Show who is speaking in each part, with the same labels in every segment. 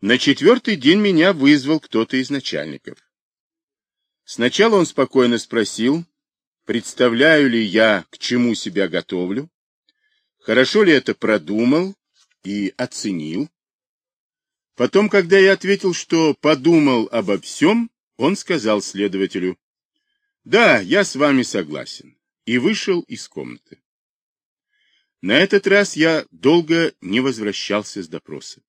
Speaker 1: На четвертый день меня вызвал кто-то из начальников. Сначала он спокойно спросил, представляю ли я, к чему себя готовлю, хорошо ли это продумал и оценил. Потом, когда я ответил, что подумал обо всем, он сказал следователю, «Да, я с вами согласен», и вышел из комнаты. На этот раз я долго не возвращался с допроса.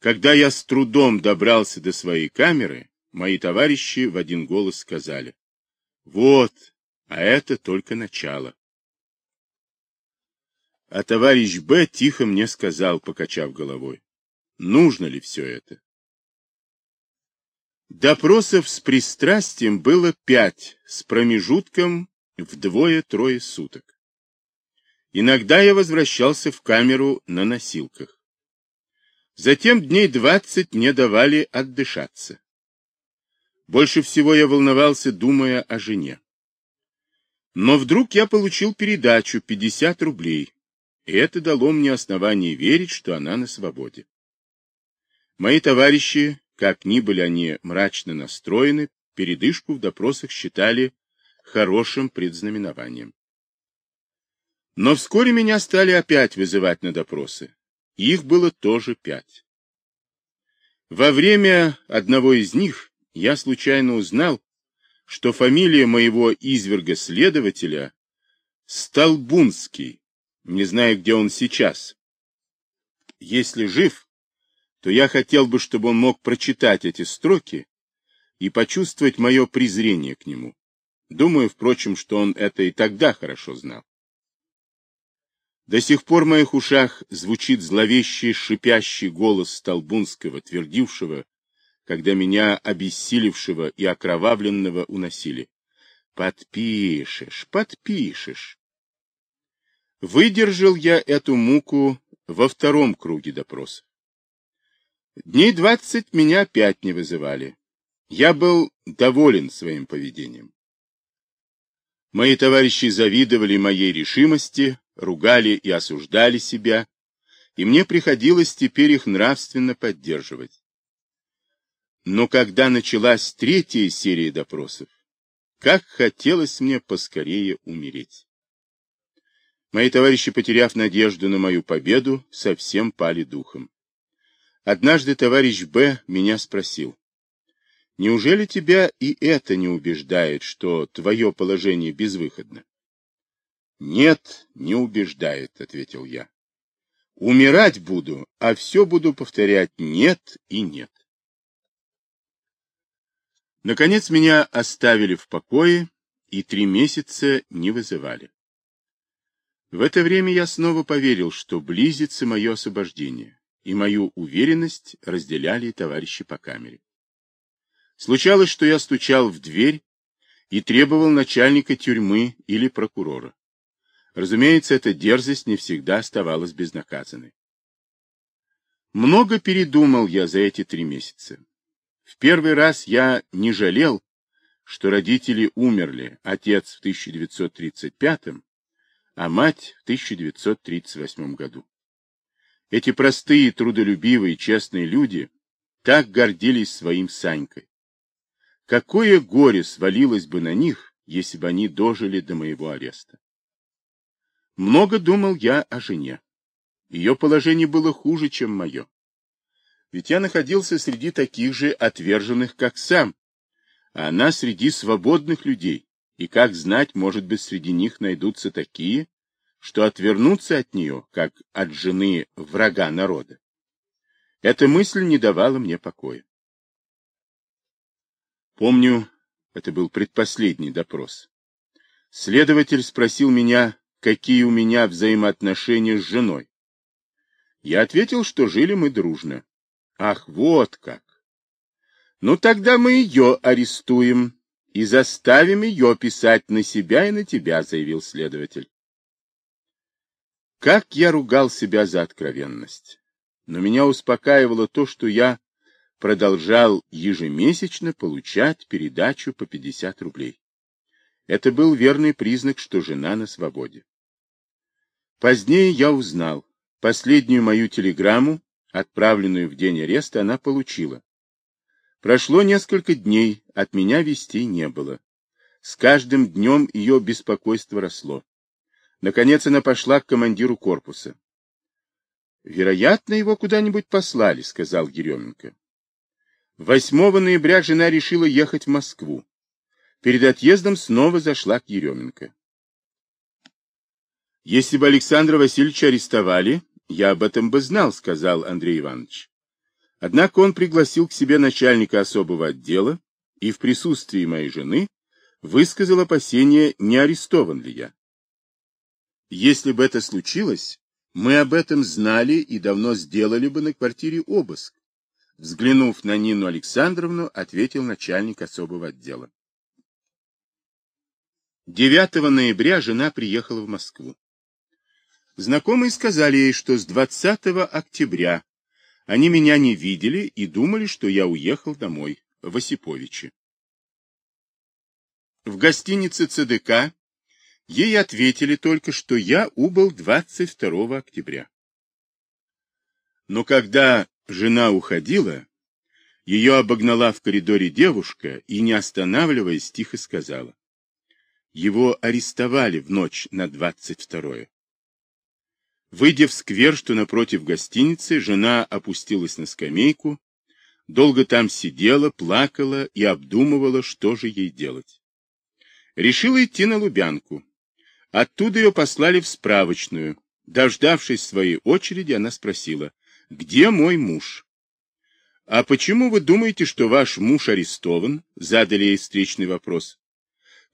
Speaker 1: Когда я с трудом добрался до своей камеры, мои товарищи в один голос сказали, «Вот, а это только начало». А товарищ Б. тихо мне сказал, покачав головой, нужно ли все это? Допросов с пристрастием было пять, с промежутком в двое-трое суток. Иногда я возвращался в камеру на носилках. Затем дней двадцать мне давали отдышаться. Больше всего я волновался, думая о жене. Но вдруг я получил передачу 50 рублей, и это дало мне основание верить, что она на свободе. Мои товарищи, как ни были они мрачно настроены, передышку в допросах считали хорошим предзнаменованием. Но вскоре меня стали опять вызывать на допросы. Их было тоже пять. Во время одного из них я случайно узнал, что фамилия моего изверга-следователя Столбунский, не знаю, где он сейчас. Если жив, то я хотел бы, чтобы он мог прочитать эти строки и почувствовать мое презрение к нему. Думаю, впрочем, что он это и тогда хорошо знал. До сих пор в моих ушах звучит зловещий шипящий голос Столбунского, твердившего, когда меня обессилевшего и окровавленного уносили. Подпишешь, подпишешь. Выдержал я эту муку во втором круге допроса. Дней двадцать меня опять не вызывали. Я был доволен своим поведением. Мои товарищи завидовали моей решимости, ругали и осуждали себя, и мне приходилось теперь их нравственно поддерживать. Но когда началась третья серия допросов, как хотелось мне поскорее умереть. Мои товарищи, потеряв надежду на мою победу, совсем пали духом. Однажды товарищ Б. меня спросил, «Неужели тебя и это не убеждает, что твое положение безвыходно?» Нет, не убеждает, ответил я. Умирать буду, а все буду повторять нет и нет. Наконец меня оставили в покое и три месяца не вызывали. В это время я снова поверил, что близится мое освобождение, и мою уверенность разделяли товарищи по камере. Случалось, что я стучал в дверь и требовал начальника тюрьмы или прокурора. Разумеется, эта дерзость не всегда оставалась безнаказанной. Много передумал я за эти три месяца. В первый раз я не жалел, что родители умерли, отец в 1935, а мать в 1938 году. Эти простые, трудолюбивые, честные люди так гордились своим Санькой. Какое горе свалилось бы на них, если бы они дожили до моего ареста. Много думал я о жене. Ее положение было хуже, чем мое. Ведь я находился среди таких же отверженных, как сам, а она среди свободных людей, и, как знать, может быть, среди них найдутся такие, что отвернутся от нее, как от жены врага народа. Эта мысль не давала мне покоя. Помню, это был предпоследний допрос. Следователь спросил меня, какие у меня взаимоотношения с женой. Я ответил, что жили мы дружно. Ах, вот как! Ну, тогда мы ее арестуем и заставим ее писать на себя и на тебя, заявил следователь. Как я ругал себя за откровенность. Но меня успокаивало то, что я продолжал ежемесячно получать передачу по 50 рублей. Это был верный признак, что жена на свободе. Позднее я узнал, последнюю мою телеграмму Отправленную в день ареста она получила. Прошло несколько дней, от меня вестей не было. С каждым днем ее беспокойство росло. Наконец она пошла к командиру корпуса. Вероятно, его куда-нибудь послали, сказал Еременко. 8 ноября жена решила ехать в Москву. Перед отъездом снова зашла к Еременко. Если бы Александра Васильевича арестовали, я об этом бы знал, сказал Андрей Иванович. Однако он пригласил к себе начальника особого отдела и в присутствии моей жены высказал опасение, не арестован ли я. Если бы это случилось, мы об этом знали и давно сделали бы на квартире обыск. Взглянув на Нину Александровну, ответил начальник особого отдела. 9 ноября жена приехала в Москву. Знакомые сказали ей, что с 20 октября они меня не видели и думали, что я уехал домой, в Осиповичи. В гостинице ЦДК ей ответили только, что я убыл 22 октября. Но когда жена уходила, ее обогнала в коридоре девушка и, не останавливаясь, тихо сказала. Его арестовали в ночь на 22-е. Выйдя в сквер, что напротив гостиницы, жена опустилась на скамейку, долго там сидела, плакала и обдумывала, что же ей делать. Решила идти на Лубянку. Оттуда ее послали в справочную. Дождавшись своей очереди, она спросила, «Где мой муж?» «А почему вы думаете, что ваш муж арестован?» Задали ей встречный вопрос.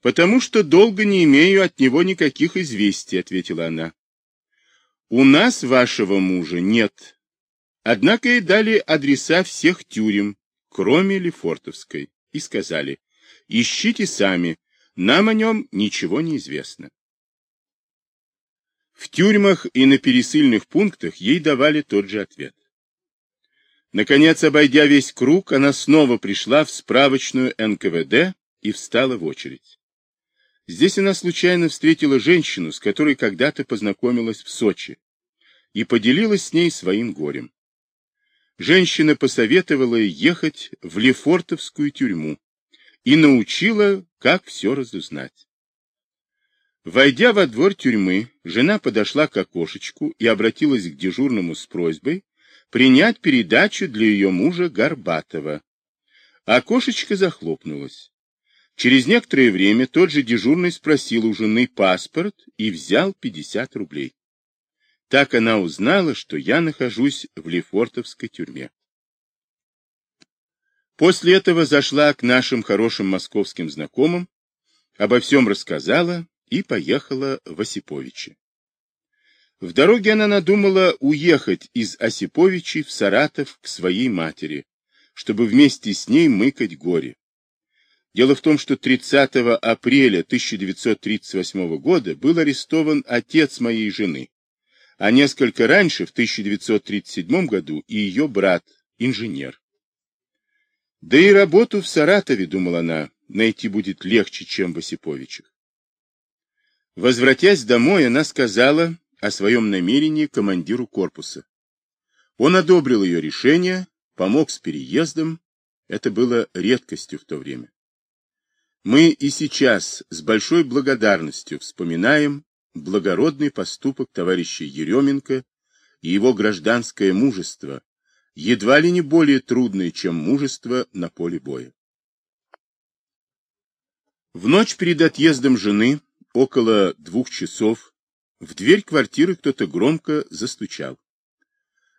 Speaker 1: «Потому что долго не имею от него никаких известий», — ответила она. «У нас вашего мужа нет». Однако ей дали адреса всех тюрем, кроме Лефортовской, и сказали, «Ищите сами, нам о нем ничего не известно». В тюрьмах и на пересыльных пунктах ей давали тот же ответ. Наконец, обойдя весь круг, она снова пришла в справочную НКВД и встала в очередь. Здесь она случайно встретила женщину, с которой когда-то познакомилась в Сочи, и поделилась с ней своим горем. Женщина посоветовала ей ехать в Лефортовскую тюрьму и научила, как все разузнать. Войдя во двор тюрьмы, жена подошла к окошечку и обратилась к дежурному с просьбой принять передачу для ее мужа Горбатова. Окошечко захлопнулось. Через некоторое время тот же дежурный спросил у жены паспорт и взял 50 рублей. Так она узнала, что я нахожусь в Лефортовской тюрьме. После этого зашла к нашим хорошим московским знакомым, обо всем рассказала и поехала в Осиповичи. В дороге она надумала уехать из Осиповичей в Саратов к своей матери, чтобы вместе с ней мыкать горе. Дело в том, что 30 апреля 1938 года был арестован отец моей жены, а несколько раньше, в 1937 году, и ее брат, инженер. Да и работу в Саратове, думала она, найти будет легче, чем в Осиповичах. Возвратясь домой, она сказала о своем намерении командиру корпуса. Он одобрил ее решение, помог с переездом. Это было редкостью в то время. Мы и сейчас с большой благодарностью вспоминаем благородный поступок товарища Еременко и его гражданское мужество, едва ли не более трудное, чем мужество на поле боя. В ночь перед отъездом жены, около двух часов, в дверь квартиры кто-то громко застучал.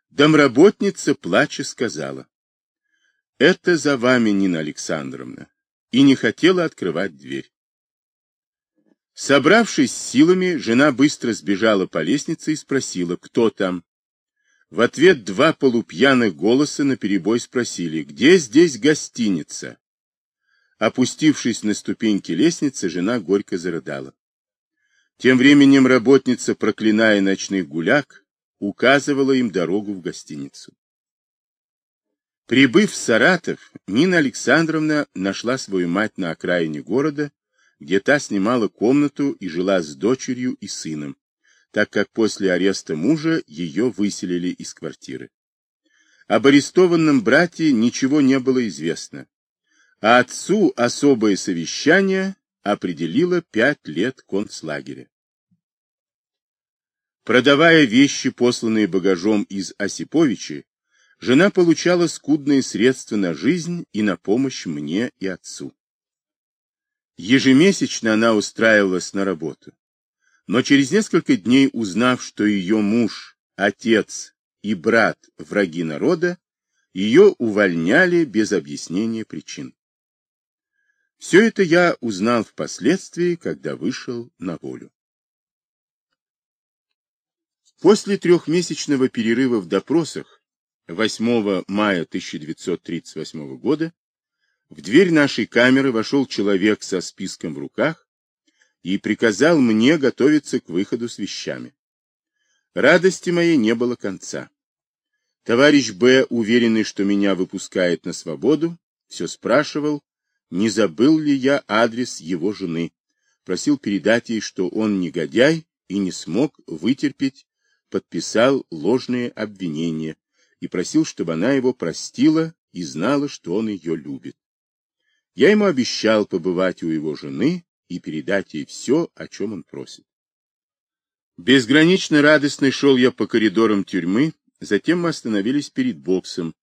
Speaker 1: Домработница, плача, сказала, «Это за вами, Нина Александровна и не хотела открывать дверь. Собравшись силами, жена быстро сбежала по лестнице и спросила, кто там. В ответ два полупьяных голоса наперебой спросили, где здесь гостиница? Опустившись на ступеньки лестницы, жена горько зарыдала. Тем временем работница, проклиная ночных гуляк, указывала им дорогу в гостиницу. Прибыв в Саратов, Нина Александровна нашла свою мать на окраине города, где та снимала комнату и жила с дочерью и сыном, так как после ареста мужа ее выселили из квартиры. Об арестованном брате ничего не было известно, а отцу особое совещание определило пять лет концлагеря. Продавая вещи, посланные багажом из Осиповичи, жена получала скудные средства на жизнь и на помощь мне и отцу. Ежемесячно она устраивалась на работу. Но через несколько дней, узнав, что ее муж, отец и брат враги народа, ее увольняли без объяснения причин. Все это я узнал впоследствии, когда вышел на волю. После трехмесячного перерыва в допросах 8 мая 1938 года в дверь нашей камеры вошел человек со списком в руках и приказал мне готовиться к выходу с вещами. Радости моей не было конца. Товарищ Б, уверенный, что меня выпускает на свободу, все спрашивал, не забыл ли я адрес его жены, просил передать ей, что он негодяй и не смог вытерпеть подписал ложные обвинения и просил, чтобы она его простила и знала, что он ее любит. Я ему обещал побывать у его жены и передать ей все, о чем он просит. Безгранично радостный шел я по коридорам тюрьмы, затем мы остановились перед боксом.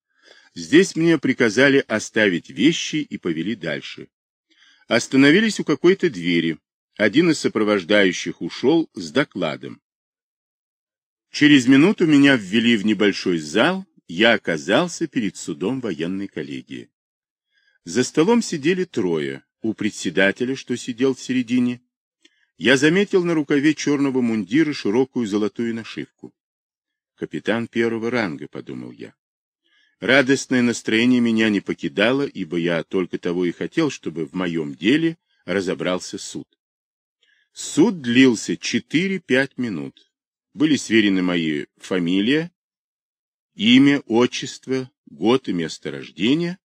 Speaker 1: Здесь мне приказали оставить вещи и повели дальше. Остановились у какой-то двери. Один из сопровождающих ушел с докладом. Через минуту меня ввели в небольшой зал, я оказался перед судом военной коллегии. За столом сидели трое, у председателя, что сидел в середине. Я заметил на рукаве черного мундира широкую золотую нашивку. Капитан первого ранга, подумал я. Радостное настроение меня не покидало, ибо я только того и хотел, чтобы в моем деле разобрался суд. Суд длился 4-5 минут были сверены мои фамилия, имя, отчество, год и место рождения.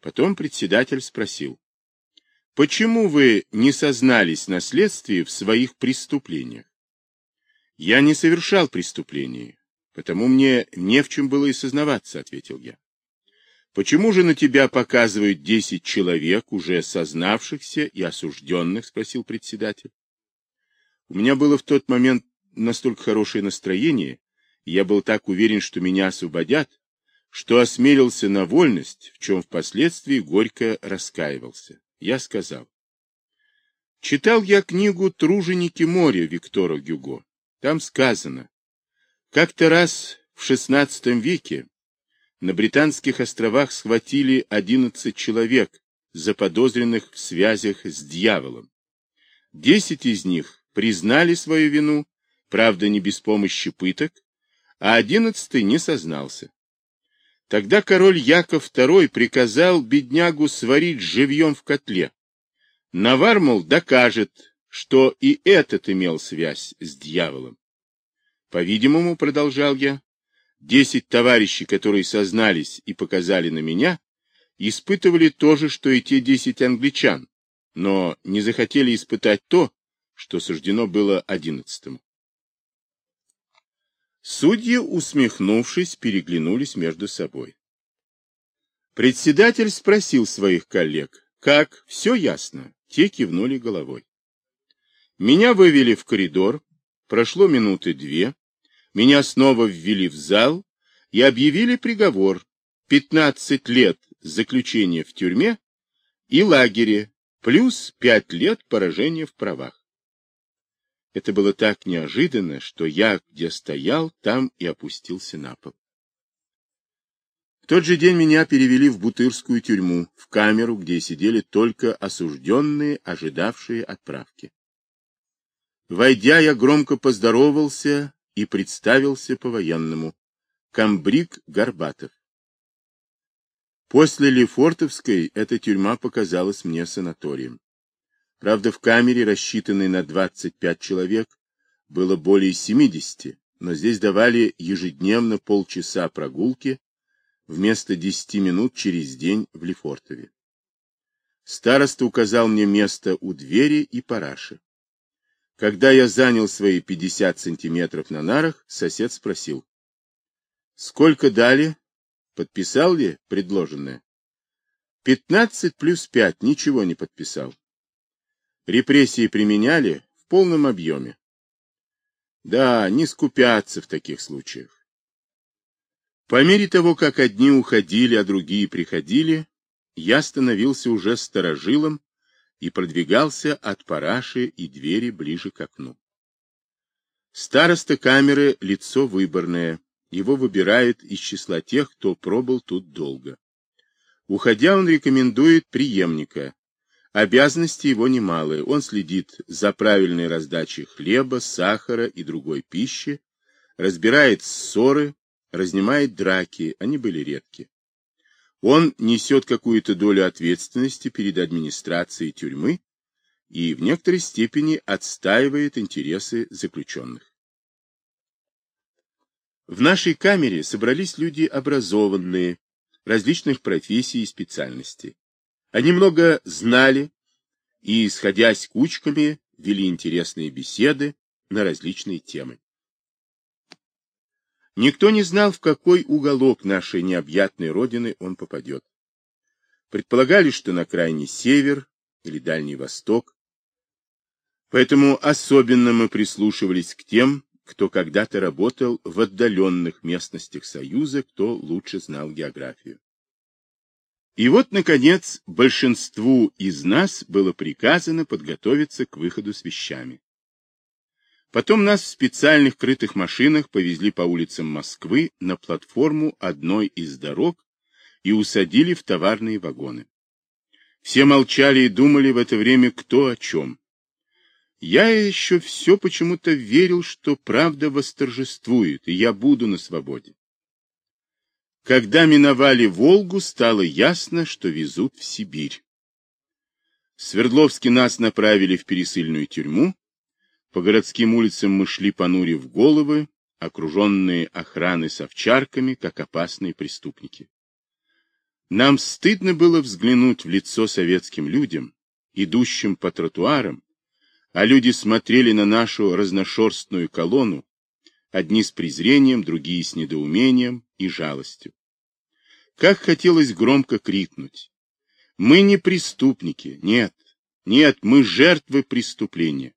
Speaker 1: Потом председатель спросил, почему вы не сознались на следствии в своих преступлениях? Я не совершал преступлений, потому мне не в чем было и сознаваться, ответил я. Почему же на тебя показывают десять человек, уже сознавшихся и осужденных, спросил председатель. У меня было в тот момент настолько хорошее настроение, я был так уверен, что меня освободят, что осмелился на вольность, в чем впоследствии горько раскаивался. Я сказал. Читал я книгу «Труженики моря» Виктора Гюго. Там сказано, как-то раз в XVI веке на Британских островах схватили 11 человек, заподозренных в связях с дьяволом. Десять из них признали свою вину правда, не без помощи пыток, а одиннадцатый не сознался. Тогда король Яков II приказал беднягу сварить живьем в котле. Навар, мол, докажет, что и этот имел связь с дьяволом. По-видимому, продолжал я, десять товарищей, которые сознались и показали на меня, испытывали то же, что и те десять англичан, но не захотели испытать то, что суждено было одиннадцатому. Судьи, усмехнувшись, переглянулись между собой. Председатель спросил своих коллег, как, все ясно, те кивнули головой. Меня вывели в коридор, прошло минуты две, меня снова ввели в зал и объявили приговор 15 лет заключения в тюрьме и лагере, плюс 5 лет поражения в правах. Это было так неожиданно, что я, где стоял, там и опустился на пол. В тот же день меня перевели в Бутырскую тюрьму, в камеру, где сидели только осужденные, ожидавшие отправки. Войдя, я громко поздоровался и представился по-военному. Камбрик Горбатов. После Лефортовской эта тюрьма показалась мне санаторием. Правда, в камере, рассчитанной на 25 человек, было более 70, но здесь давали ежедневно полчаса прогулки вместо 10 минут через день в Лефортове. Староста указал мне место у двери и параши. Когда я занял свои 50 сантиметров на нарах, сосед спросил. — Сколько дали? подписал ли предложенное? 15 плюс 5 ничего не подписал. Репрессии применяли в полном объеме. Да, не скупятся в таких случаях. По мере того, как одни уходили, а другие приходили, я становился уже сторожилом и продвигался от параши и двери ближе к окну. Староста камеры — лицо выборное, его выбирают из числа тех, кто пробыл тут долго. Уходя, он рекомендует преемника. Обязанности его немалые. Он следит за правильной раздачей хлеба, сахара и другой пищи, разбирает ссоры, разнимает драки, они были редки. Он несет какую-то долю ответственности перед администрацией тюрьмы и в некоторой степени отстаивает интересы заключенных. В нашей камере собрались люди образованные, различных профессий и специальностей. Они много знали и, сходясь кучками, вели интересные беседы на различные темы. Никто не знал, в какой уголок нашей необъятной родины он попадет. Предполагали, что на крайний север или Дальний Восток. Поэтому особенно мы прислушивались к тем, кто когда-то работал в отдаленных местностях Союза, кто лучше знал географию. И вот, наконец, большинству из нас было приказано подготовиться к выходу с вещами. Потом нас в специальных крытых машинах повезли по улицам Москвы на платформу одной из дорог и усадили в товарные вагоны. Все молчали и думали в это время кто о чем. Я еще все почему-то верил, что правда восторжествует, и я буду на свободе. Когда миновали Волгу, стало ясно, что везут в Сибирь. В Свердловске нас направили в пересыльную тюрьму, по городским улицам мы шли, понурив головы, окруженные охраной с овчарками, как опасные преступники. Нам стыдно было взглянуть в лицо советским людям, идущим по тротуарам, а люди смотрели на нашу разношерстную колонну, одни с презрением, другие с недоумением и жалостью. Как хотелось громко крикнуть. Мы не преступники, нет, нет, мы жертвы преступления.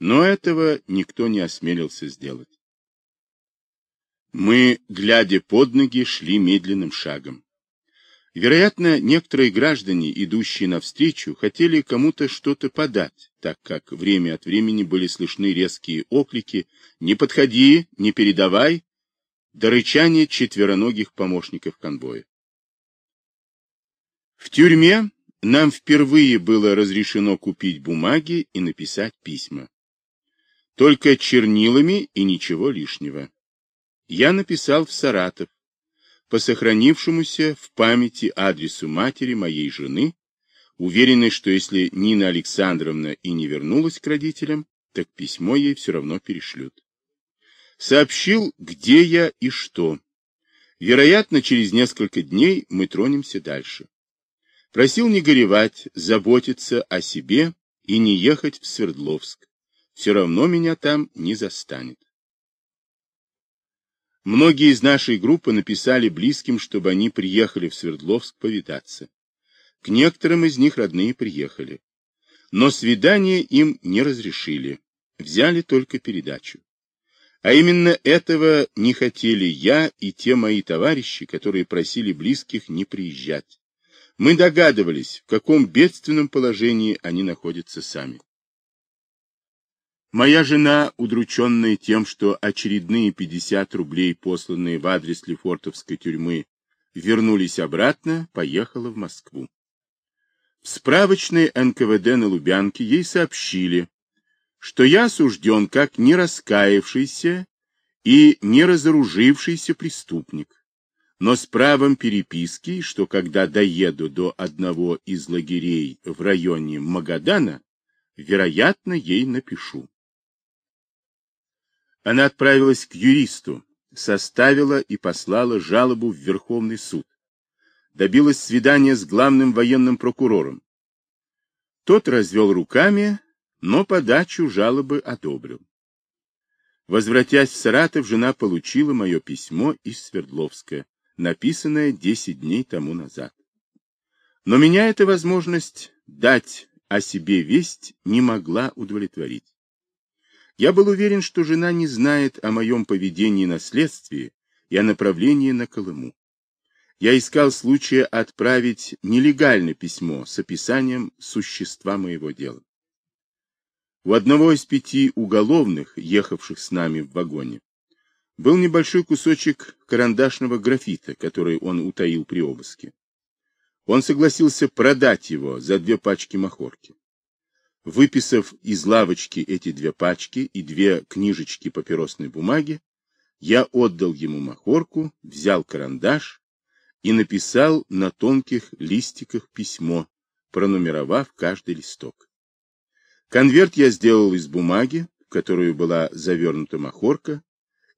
Speaker 1: Но этого никто не осмелился сделать. Мы, глядя под ноги, шли медленным шагом. Вероятно, некоторые граждане, идущие навстречу, хотели кому-то что-то подать, так как время от времени были слышны резкие оклики «Не подходи, не передавай!» до рычания четвероногих помощников конвоя. В тюрьме нам впервые было разрешено купить бумаги и написать письма. Только чернилами и ничего лишнего. Я написал в Саратов, по сохранившемуся в памяти адресу матери моей жены, уверенный, что если Нина Александровна и не вернулась к родителям, так письмо ей все равно перешлют. Сообщил, где я и что. Вероятно, через несколько дней мы тронемся дальше. Просил не горевать, заботиться о себе и не ехать в Свердловск все равно меня там не застанет. Многие из нашей группы написали близким, чтобы они приехали в Свердловск повидаться. К некоторым из них родные приехали. Но свидание им не разрешили, взяли только передачу. А именно этого не хотели я и те мои товарищи, которые просили близких не приезжать. Мы догадывались, в каком бедственном положении они находятся сами. Моя жена, удрученная тем, что очередные 50 рублей, посланные в адрес Лефортовской тюрьмы, вернулись обратно, поехала в Москву. В справочной НКВД на Лубянке ей сообщили, что я осужден как не раскаявшийся и не разоружившийся преступник, но с правом переписки, что когда доеду до одного из лагерей в районе Магадана, вероятно, ей напишу. Она отправилась к юристу, составила и послала жалобу в Верховный суд. Добилась свидания с главным военным прокурором. Тот развел руками, но подачу жалобы одобрил. Возвратясь в Саратов, жена получила мое письмо из Свердловска, написанное 10 дней тому назад. Но меня эта возможность дать о себе весть не могла удовлетворить. Я был уверен, что жена не знает о моем поведении на следствии и о направлении на Колыму. Я искал случая отправить нелегально письмо с описанием существа моего дела. У одного из пяти уголовных, ехавших с нами в вагоне, был небольшой кусочек карандашного графита, который он утаил при обыске. Он согласился продать его за две пачки махорки. Выписав из лавочки эти две пачки и две книжечки папиросной бумаги, я отдал ему махорку, взял карандаш и написал на тонких листиках письмо, пронумеровав каждый листок. Конверт я сделал из бумаги, в которую была завернута махорка,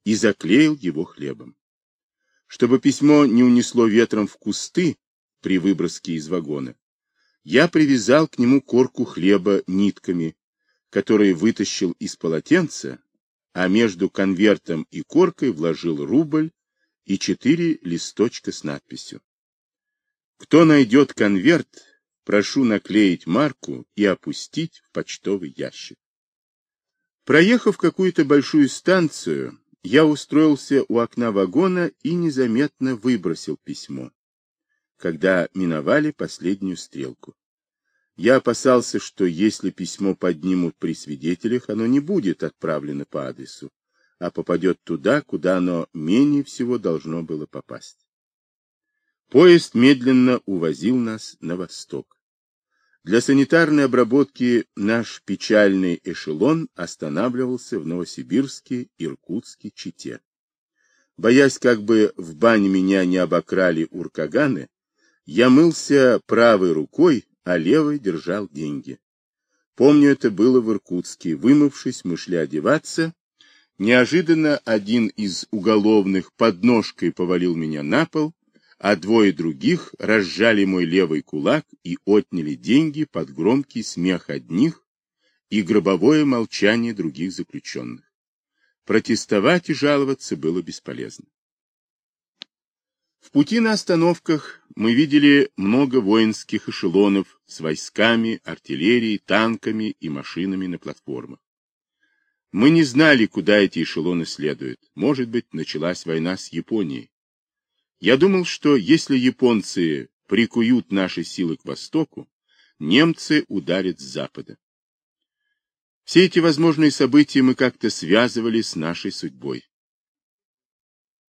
Speaker 1: и заклеил его хлебом. Чтобы письмо не унесло ветром в кусты при выброске из вагона, я привязал к нему корку хлеба нитками, которые вытащил из полотенца, а между конвертом и коркой вложил рубль и четыре листочка с надписью. Кто найдет конверт, прошу наклеить марку и опустить в почтовый ящик. Проехав какую-то большую станцию, я устроился у окна вагона и незаметно выбросил письмо когда миновали последнюю стрелку. Я опасался, что если письмо поднимут при свидетелях, оно не будет отправлено по адресу, а попадет туда, куда оно менее всего должно было попасть. Поезд медленно увозил нас на восток. Для санитарной обработки наш печальный эшелон останавливался в Новосибирске, Иркутске, Чите. Боясь, как бы в бане меня не обокрали уркаганы, я мылся правой рукой, а левой держал деньги. Помню, это было в Иркутске. Вымывшись, мы шли одеваться. Неожиданно один из уголовных под ножкой повалил меня на пол, а двое других разжали мой левый кулак и отняли деньги под громкий смех одних и гробовое молчание других заключенных. Протестовать и жаловаться было бесполезно. В пути на остановках мы видели много воинских эшелонов с войсками, артиллерией, танками и машинами на платформах. Мы не знали, куда эти эшелоны следуют. Может быть, началась война с Японией. Я думал, что если японцы прикуют наши силы к востоку, немцы ударят с запада. Все эти возможные события мы как-то связывали с нашей судьбой.